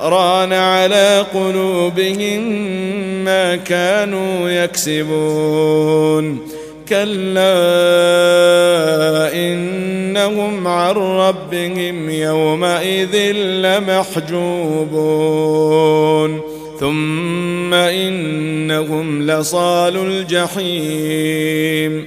ران على قلوبهم ما كانوا يكسبون. كلا إنهم عن ربهم يومئذ لمحجوبون. ثم إنهم لصال الجحيم.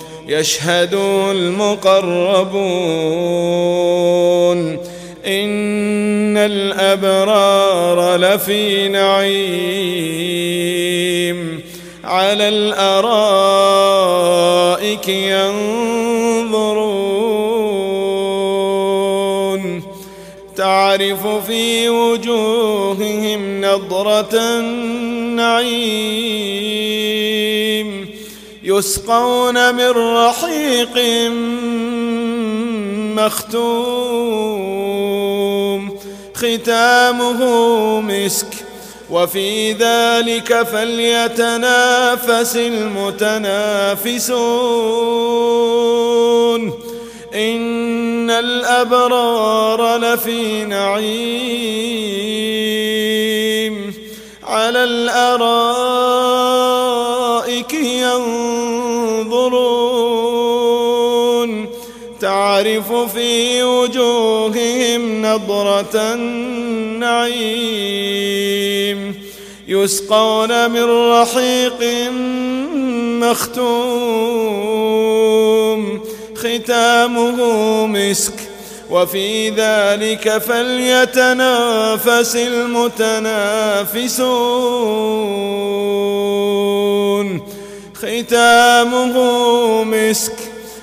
يشهد المقربون إن الأبرار لفي نعيم على الأرائك ينظرون تعرف في وجوههم نظرة النعيم يسقون من رحيق مختوم. ختامه مسك. وفي ذلك فليتنافس المتنافسون. إن الأبرار لفي نعيم. تعرف في وجوههم نضرة النعيم يسقون من رحيق مختوم ختامه مسك وفي ذلك فليتنافس المتنافسون ختامه مسك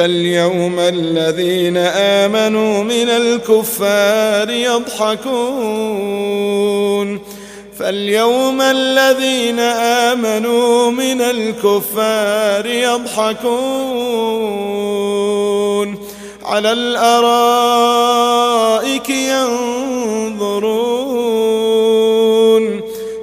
فاليوم الذين آمنوا من الكفار يضحكون فاليوم الذين آمنوا من الكفار يضحكون على الأرائك ينظرون